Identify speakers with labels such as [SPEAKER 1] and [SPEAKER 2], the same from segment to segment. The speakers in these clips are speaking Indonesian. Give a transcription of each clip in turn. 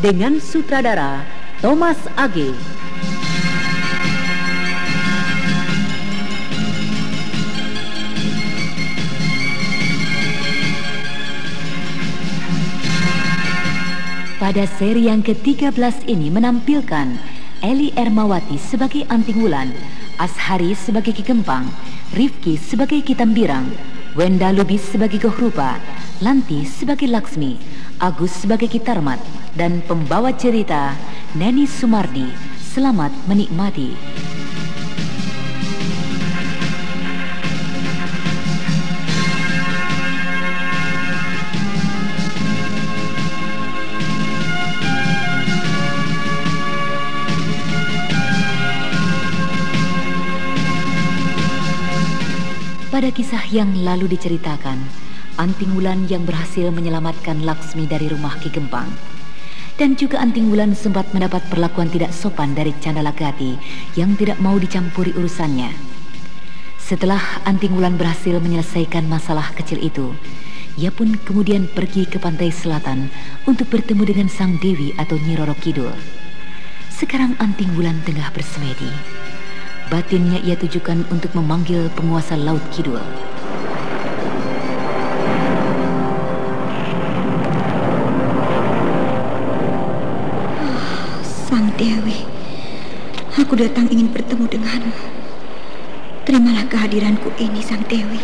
[SPEAKER 1] dengan sutradara Thomas Age. Pada seri yang ke-13 ini menampilkan Eli Ermawati sebagai Anting Wulan, Ashari sebagai Ki Kempang, Rifki sebagai Kitambirang, Wenda Lubis sebagai Gohrupa, Lanti sebagai Laksmi, Agus sebagai Kitarmat, dan pembawa cerita Neni Sumardi. Selamat menikmati. Pada kisah yang lalu diceritakan, Anting Wulan yang berhasil menyelamatkan Laksmi dari rumah Ki Gempang. Dan juga Anting Wulan sempat mendapat perlakuan tidak sopan dari Candalagati yang tidak mau dicampuri urusannya. Setelah Anting Wulan berhasil menyelesaikan masalah kecil itu, ia pun kemudian pergi ke pantai selatan untuk bertemu dengan Sang Dewi atau Nyi Roro Kidul. Sekarang Anting Wulan tengah bersemedi. Batinnya ia tujukan untuk memanggil penguasa Laut Kidul.
[SPEAKER 2] Aku datang ingin bertemu denganmu. Terimalah kehadiranku ini, Sang Dewi.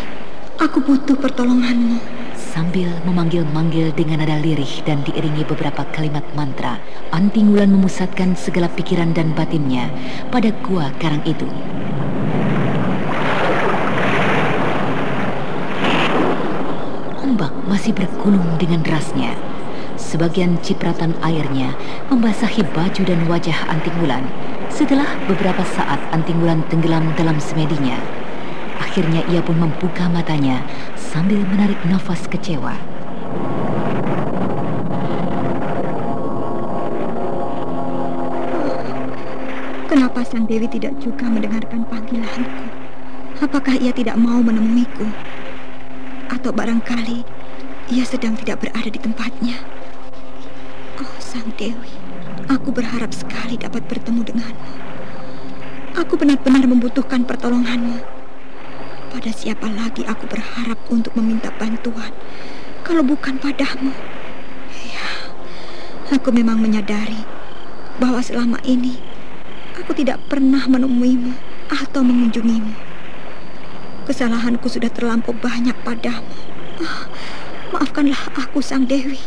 [SPEAKER 2] Aku butuh pertolonganmu.
[SPEAKER 1] Sambil memanggil-manggil dengan nada lirih dan diiringi beberapa kalimat mantra, Anting Wulan memusatkan segala pikiran dan batinnya pada gua karang itu. Ombak masih bergulung dengan derasnya. Sebagian cipratan airnya membasahi baju dan wajah Anting Wulan. Setelah beberapa saat Anting Wulan tenggelam dalam semedinya, akhirnya ia pun membuka matanya sambil menarik nafas kecewa.
[SPEAKER 2] Kenapa Sang Dewi tidak juga mendengarkan panggilanku? Apakah ia tidak mau menemuiku? Atau barangkali ia sedang tidak berada di tempatnya? Oh, Sang Dewi, aku berharap sekali dapat bertemu denganmu. Aku benar-benar membutuhkan pertolonganmu. Pada siapa lagi aku berharap untuk meminta bantuan kalau bukan padamu? Ya, aku memang menyadari bahwa selama ini aku tidak pernah menemuimu atau mengunjungimu. Kesalahanku sudah terlampau banyak padamu. Ah, maafkanlah aku, Sang Dewi.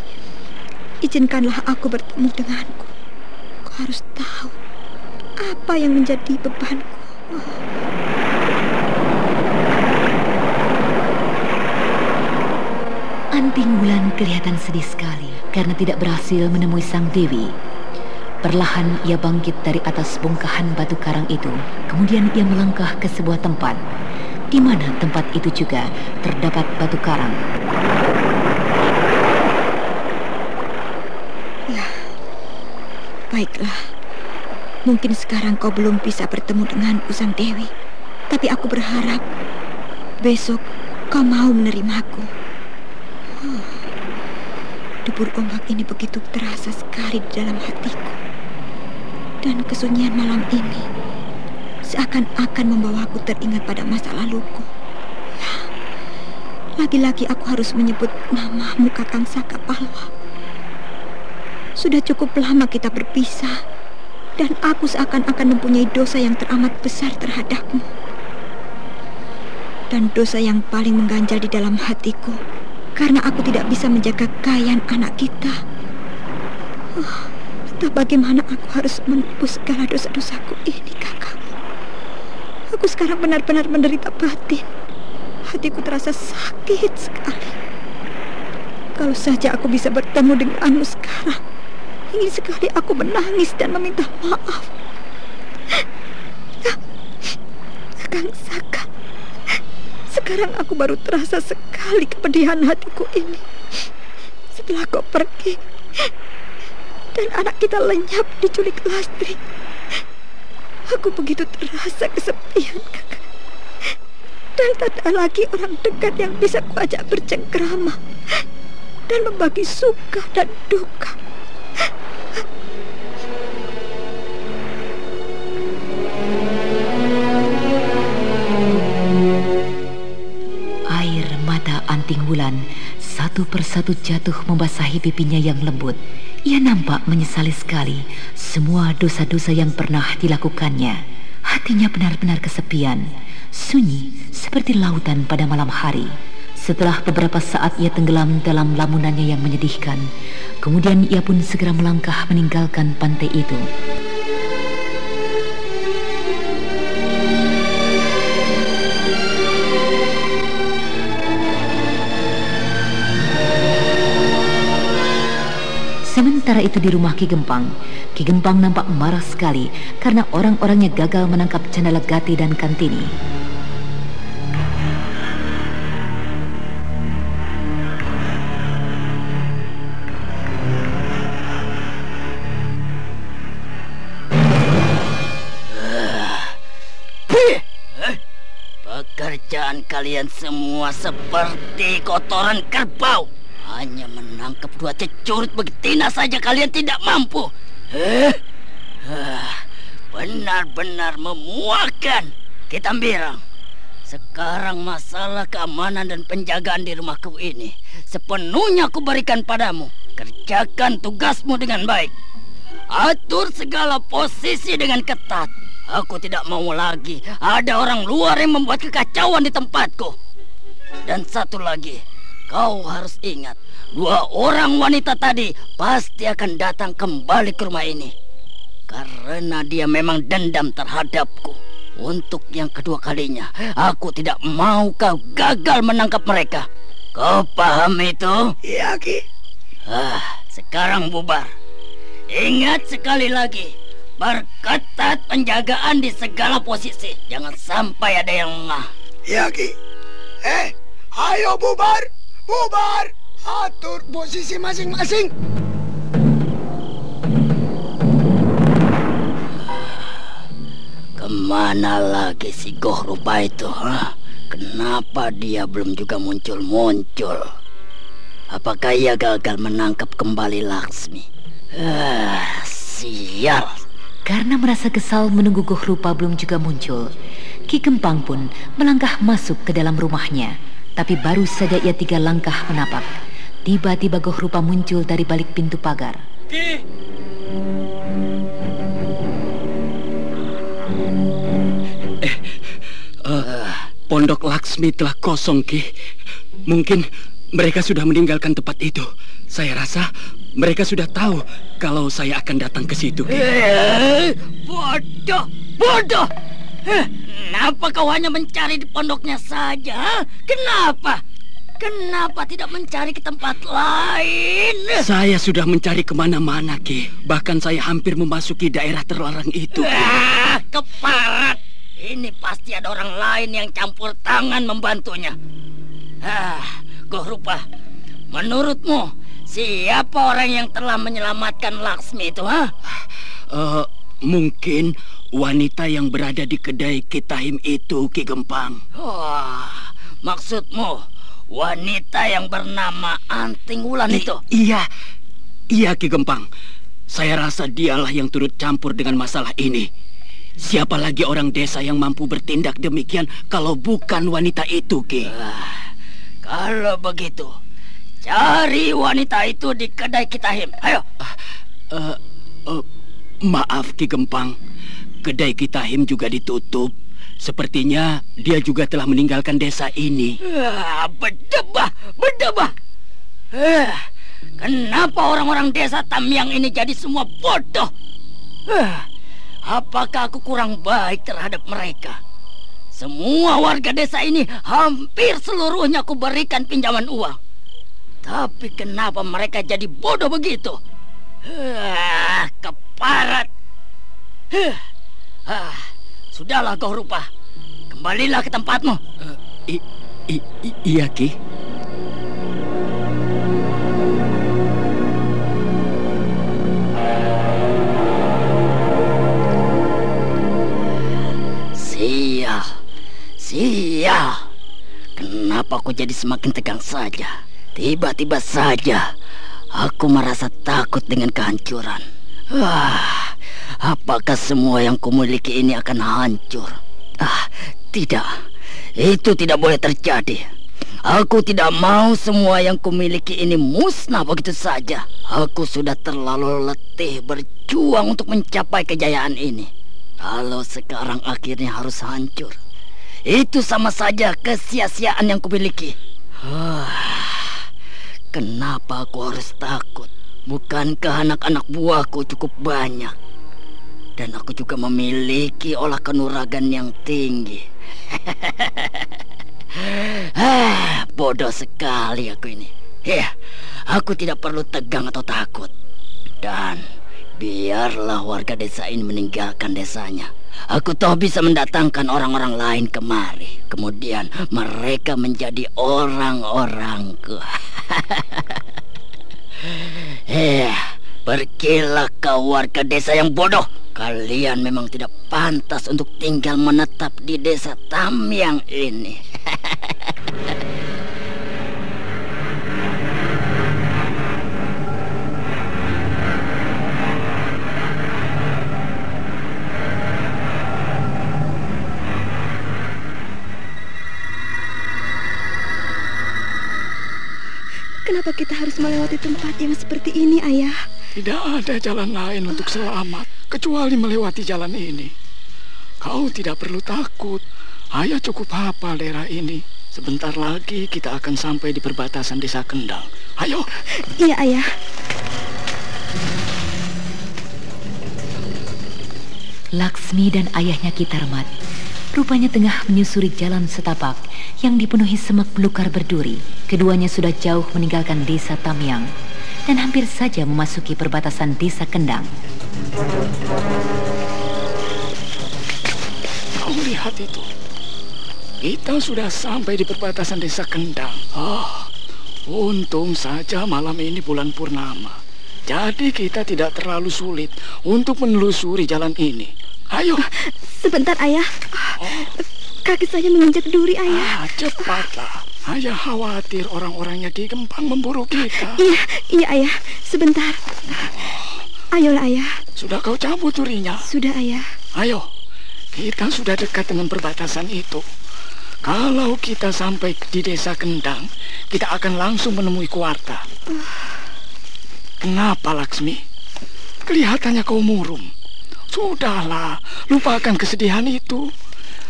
[SPEAKER 2] Izinkanlah aku bertemu denganku. Kau harus tahu apa yang menjadi bebanku.
[SPEAKER 1] Anting Wulan kelihatan sedih sekali karena tidak berhasil menemui Sang Dewi. Perlahan ia bangkit dari atas bongkahan batu karang itu. Kemudian ia melangkah ke sebuah tempat di mana tempat itu juga terdapat batu karang.
[SPEAKER 2] Baiklah. Mungkin sekarang kau belum bisa bertemu denganku, Sang Dewi. Tapi aku berharap besok kau mau menerimaku. Oh, debur ombak ini begitu terasa sekali di dalam hatiku. Dan kesunyian malam ini seakan-akan membawaku teringat pada masa laluku. Lagi-lagi aku harus menyebut namamu Kakang Saka Palwa. Sudah cukup lama kita berpisah. Dan aku seakan-akan mempunyai dosa yang teramat besar terhadapmu. Dan dosa yang paling mengganjal di dalam hatiku karena aku tidak bisa menjaga kayan anak kita. Oh, entah bagaimana aku harus menebus segala dosa-dosaku ini, kakak. Aku sekarang benar-benar menderita batin. Hatiku terasa sakit sekali. Kalau saja aku bisa bertemu denganmu sekarang. Ingin sekali aku menangis dan meminta maaf. Kakang Saka, sekarang aku baru terasa sekali kepedihan hatiku ini. Setelah kau pergi dan anak kita lenyap diculik Lastri, aku begitu terasa kesepian, kakak. Dan tak ada lagi orang dekat yang bisa kuajak bercengkrama dan membagi suka dan duka.
[SPEAKER 1] Wulan satu persatu jatuh membasahi pipinya yang lembut. Ia nampak menyesali sekali semua dosa-dosa yang pernah dilakukannya. Hatinya benar-benar kesepian, sunyi seperti lautan pada malam hari. Setelah beberapa saat ia tenggelam dalam lamunannya yang menyedihkan, kemudian ia pun segera melangkah meninggalkan pantai itu. Sementara itu di rumah Ki Gempang, Ki Gempang nampak marah sekali karena orang-orangnya gagal menangkap Candala Gati dan Kantini.
[SPEAKER 3] Pekerjaan kalian semua seperti kotoran kerbau. Hanya menangkap dua cecurit begitina saja kalian tidak mampu. Eh? Ah, Benar-benar memuakan. Kita birang. Sekarang masalah keamanan dan penjagaan di rumahku ini sepenuhnya aku berikan padamu. Kerjakan tugasmu dengan baik. Atur segala posisi dengan ketat. Aku tidak mau lagi ada orang luar yang membuat kekacauan di tempatku. Dan satu lagi, kau harus ingat, dua orang wanita tadi pasti akan datang kembali ke rumah ini. Karena dia memang dendam terhadapku. Untuk yang kedua kalinya, aku tidak mau kau gagal menangkap mereka. Kau paham itu?
[SPEAKER 4] Iya, Ki.
[SPEAKER 3] Ah, sekarang bubar. Ingat sekali lagi, perketat penjagaan di segala posisi. Jangan sampai ada yang lengah.
[SPEAKER 4] Iya, Ki. Eh, ayo bubar. Bubar. Atur posisi masing-masing.
[SPEAKER 3] Ke mana lagi si Goh Rupa itu? Hah? Kenapa dia belum juga muncul-muncul? Apakah ia gagal menangkap kembali Laksmi? Ah, sial.
[SPEAKER 1] Karena merasa kesal menunggu Goh Rupa belum juga muncul, Ki Gempang pun melangkah masuk ke dalam rumahnya. Tapi baru saja ia tiga langkah menapak, tiba-tiba Goh Rupa muncul dari balik pintu pagar.
[SPEAKER 5] Ki,
[SPEAKER 6] Pondok Laksmi telah kosong, Ki. Mungkin mereka sudah meninggalkan tempat itu. Saya rasa mereka sudah tahu kalau saya akan datang ke situ, Ki.
[SPEAKER 3] Eh, bodoh, bodoh. Kenapa kau hanya mencari di pondoknya saja? Kenapa? Kenapa tidak mencari ke tempat lain?
[SPEAKER 6] Saya sudah mencari ke mana-mana, Ki. Bahkan saya hampir memasuki daerah terlarang itu.
[SPEAKER 3] Ah, keparat. Ini pasti ada orang lain yang campur tangan membantunya. Ah, Goh Rupa, menurutmu siapa orang yang telah menyelamatkan Laksmi itu, ha?
[SPEAKER 6] Eh, mungkin wanita yang berada di kedai Kitahim itu, Ki Gempang.
[SPEAKER 3] Wah, maksudmu wanita yang bernama Anting Wulan
[SPEAKER 6] I-
[SPEAKER 3] itu?
[SPEAKER 6] iya, iya Ki Gempang. Saya rasa dialah yang turut campur dengan masalah ini. Siapa lagi orang desa yang mampu bertindak demikian kalau bukan wanita itu, Ki?
[SPEAKER 3] Ah, kalau begitu, cari wanita itu di kedai Kitahim. Ayo.
[SPEAKER 6] Eh, eh, maaf Ki Gempang, kedai Kitahim juga ditutup. Sepertinya dia juga telah meninggalkan desa ini.
[SPEAKER 3] Ah, berdebah, berdebah. Eh, kenapa orang-orang desa Tamyang ini jadi semua bodoh? Eh, apakah aku kurang baik terhadap mereka? Semua warga desa ini hampir seluruhnya aku berikan pinjaman uang. Tapi kenapa mereka jadi bodoh begitu? Ah, keparat. Ah, sudahlah kau rupa. Kembalilah ke tempatmu.
[SPEAKER 6] Uh, i, i, i, iya, Ki.
[SPEAKER 3] Sial. Sial. Kenapa aku jadi semakin tegang saja? Tiba-tiba saja aku merasa takut dengan kehancuran. Wah, apakah semua yang kumiliki ini akan hancur? Ah, tidak. Itu tidak boleh terjadi. Aku tidak mau semua yang kumiliki ini musnah begitu saja. Aku sudah terlalu letih berjuang untuk mencapai kejayaan ini. Kalau sekarang akhirnya harus hancur, itu sama saja kesia-siaan yang kumiliki. Ah. Kenapa aku harus takut? Bukankah anak-anak buahku cukup banyak? Dan aku juga memiliki olah kanuragan yang tinggi. ah, bodoh sekali aku ini. Ya, aku tidak perlu tegang atau takut. Dan biarlah warga desa ini meninggalkan desanya. Aku toh bisa mendatangkan orang-orang lain kemari. Kemudian mereka menjadi orang-orangku. Eh, pergilah kau warga desa yang bodoh. Kalian memang tidak pantas untuk tinggal menetap di desa Tamyang ini.
[SPEAKER 2] Kenapa kita harus melewati tempat yang seperti ini, Ayah?
[SPEAKER 5] Tidak ada jalan lain untuk selamat kecuali melewati jalan ini. Kau tidak perlu takut. Ayah cukup hafal daerah ini. Sebentar lagi kita akan sampai di perbatasan desa Kendang. Ayo.
[SPEAKER 2] Iya, Ayah.
[SPEAKER 1] Laksmi dan ayahnya Kitarmat rupanya tengah menyusuri jalan setapak yang dipenuhi semak belukar berduri. Keduanya sudah jauh meninggalkan desa Tamyang dan hampir saja memasuki perbatasan desa Kendang.
[SPEAKER 5] Kau lihat itu. Kita sudah sampai di perbatasan desa Kendang. Oh, untung saja malam ini bulan purnama. Jadi kita tidak terlalu sulit untuk menelusuri jalan ini. Ayo.
[SPEAKER 2] Sebentar, Ayah. Oh. Kaki saya menginjak duri, Ayah.
[SPEAKER 5] Ah, cepatlah. Ayah khawatir orang-orangnya di Gempang memburu kita.
[SPEAKER 2] Iya, iya, Ayah. Sebentar. Ayolah, Ayah.
[SPEAKER 5] Sudah kau cabut durinya?
[SPEAKER 2] Sudah, Ayah.
[SPEAKER 5] Ayo. Kita sudah dekat dengan perbatasan itu. Kalau kita sampai di desa Kendang, kita akan langsung menemui Kuarta. Uh. Kenapa, Laksmi? Kelihatannya kau murung. Sudahlah, lupakan kesedihan itu.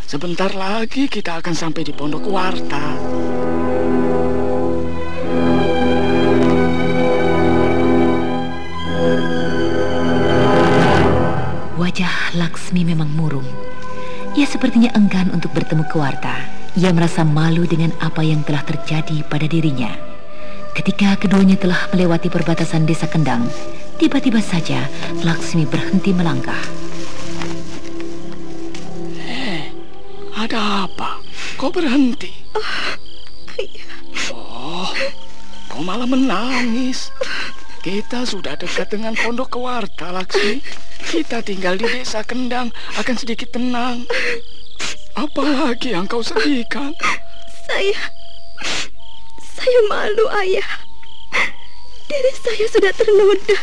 [SPEAKER 5] Sebentar lagi kita akan sampai di Pondok Warta.
[SPEAKER 1] Wajah Laksmi memang murung. Ia sepertinya enggan untuk bertemu ke Warta. Ia merasa malu dengan apa yang telah terjadi pada dirinya. Ketika keduanya telah melewati perbatasan desa Kendang, tiba-tiba saja Laksmi berhenti melangkah.
[SPEAKER 5] Ada apa? Kau berhenti?
[SPEAKER 2] Oh,
[SPEAKER 5] Oh, kau malah menangis. Kita sudah dekat dengan pondok kewarta, Laksmi. Kita tinggal di desa Kendang, akan sedikit tenang. Apalagi yang kau sedihkan?
[SPEAKER 2] Saya... Saya malu, Ayah. Diri saya sudah ternoda.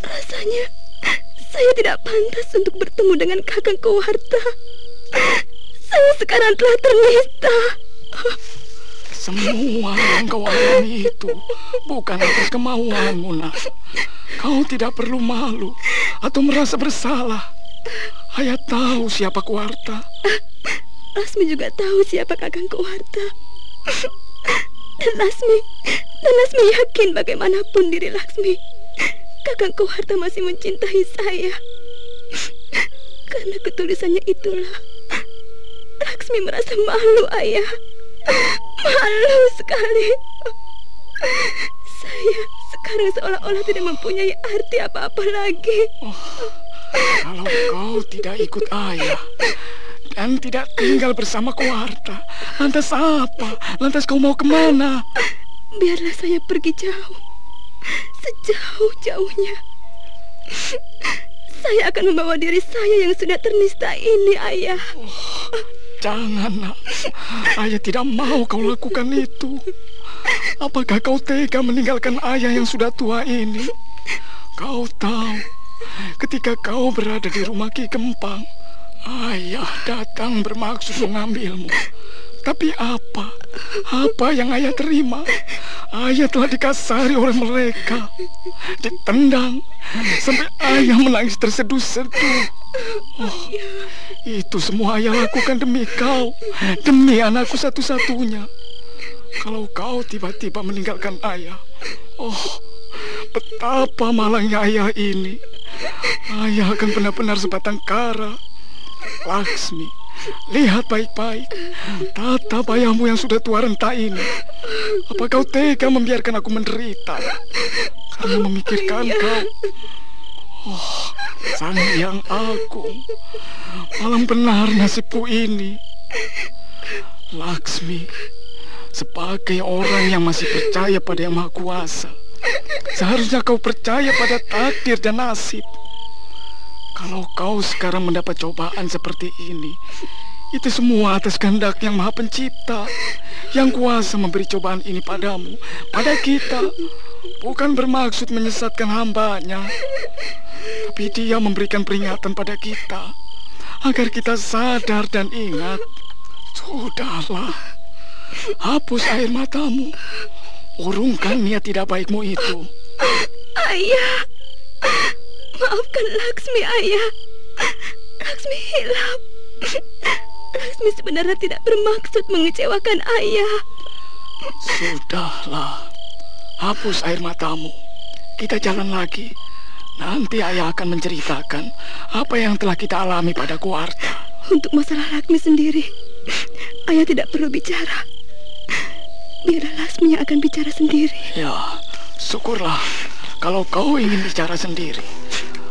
[SPEAKER 2] Rasanya saya tidak pantas untuk bertemu dengan kakang Kewarta. Saya sekarang telah ternista.
[SPEAKER 5] Semua yang kau alami itu bukan atas kemauanmu, nak. Kau tidak perlu malu atau merasa bersalah. Ayah tahu siapa Kuarta.
[SPEAKER 7] Lasmi juga tahu siapa kakang Kuarta. Dan Lasmi, dan Lasmi yakin bagaimanapun diri Lasmi, kakang Kuarta masih mencintai saya. Karena ketulisannya itulah, Laksmi merasa malu, ayah. Malu sekali. Saya sekarang seolah-olah tidak mempunyai arti apa-apa lagi. Oh,
[SPEAKER 5] kalau kau tidak ikut ayah dan tidak tinggal bersama keluarga, lantas apa? Lantas kau mau ke mana?
[SPEAKER 7] Biarlah saya pergi jauh, sejauh-jauhnya. Saya akan membawa diri saya yang sudah ternista ini, Ayah. Oh,
[SPEAKER 5] jangan, nak. Ayah tidak mau kau lakukan itu. Apakah kau tega meninggalkan ayah yang sudah tua ini? Kau tahu, ketika kau berada di rumah Ki Kempang, ayah datang bermaksud mengambilmu. Tapi apa? Apa yang ayah terima? Ayah telah dikasari oleh mereka, ditendang, sampai ayah menangis terseduh-seduh. Oh, itu semua ayah lakukan demi kau, demi anakku satu-satunya. Kalau kau tiba-tiba meninggalkan ayah, oh, betapa malangnya ayah ini. Ayah akan benar-benar sebatang kara. Laksmi, Lihat baik-baik. Tata ayahmu yang sudah tua renta ini. Apa kau tega membiarkan aku menderita? Karena memikirkan kau. Oh, sang yang agung. Malam benar nasibku ini. Laksmi, sebagai orang yang masih percaya pada Yang Maha Kuasa, seharusnya kau percaya pada takdir dan nasib. Kalau kau sekarang mendapat cobaan seperti ini, itu semua atas kehendak yang maha pencipta yang kuasa memberi cobaan ini padamu, pada kita. Bukan bermaksud menyesatkan hambanya, tapi dia memberikan peringatan pada kita agar kita sadar dan ingat. Sudahlah, hapus air matamu. Urungkan niat tidak baikmu itu.
[SPEAKER 7] Ayah. Maafkan Laksmi, Ayah. Laksmi hilap. Laksmi sebenarnya tidak bermaksud mengecewakan Ayah.
[SPEAKER 5] Sudahlah. Hapus air matamu. Kita jalan lagi. Nanti ayah akan menceritakan apa yang telah kita alami pada Kuarta.
[SPEAKER 7] Untuk masalah Laksmi sendiri, ayah tidak perlu bicara. Biarlah Lasmi yang akan bicara sendiri.
[SPEAKER 5] Ya, syukurlah kalau kau ingin bicara sendiri.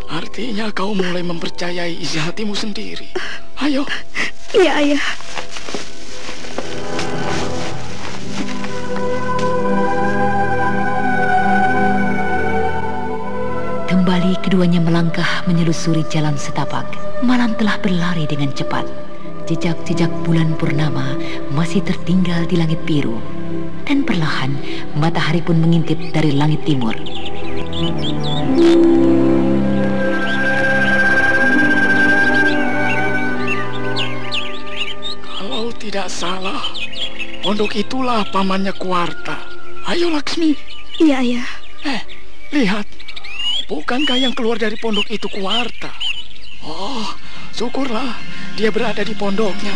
[SPEAKER 5] Artinya kau mulai mempercayai isi hatimu sendiri. Ayo.
[SPEAKER 7] Iya, ayah.
[SPEAKER 1] Kembali keduanya melangkah menyelusuri jalan setapak. Malam telah berlari dengan cepat. Jejak-jejak bulan purnama masih tertinggal di langit biru. Dan perlahan matahari pun mengintip dari langit timur.
[SPEAKER 5] Tidak salah, pondok itulah pamannya Kuarta. Ayo Laksmi.
[SPEAKER 7] Iya, ayah.
[SPEAKER 5] Eh, lihat. Bukankah yang keluar dari pondok itu Kuarta? Oh, syukurlah dia berada di pondoknya.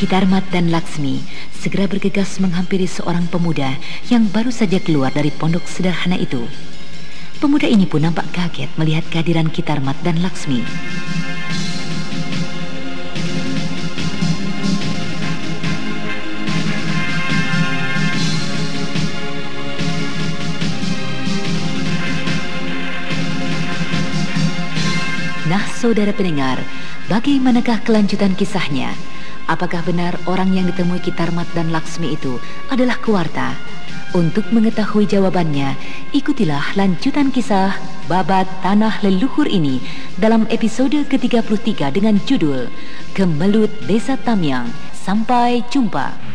[SPEAKER 1] Kitarmat dan Laksmi segera bergegas menghampiri seorang pemuda yang baru saja keluar dari pondok sederhana itu. Pemuda ini pun nampak kaget melihat kehadiran Kitarmat dan Laksmi. Nah, saudara pendengar, bagaimanakah kelanjutan kisahnya? Apakah benar orang yang ditemui Kitarmat dan Laksmi itu adalah Kuarta? Untuk mengetahui jawabannya, ikutilah lanjutan kisah Babat Tanah Leluhur ini dalam episode ke-33 dengan judul Kemelut Desa Tamyang. Sampai jumpa.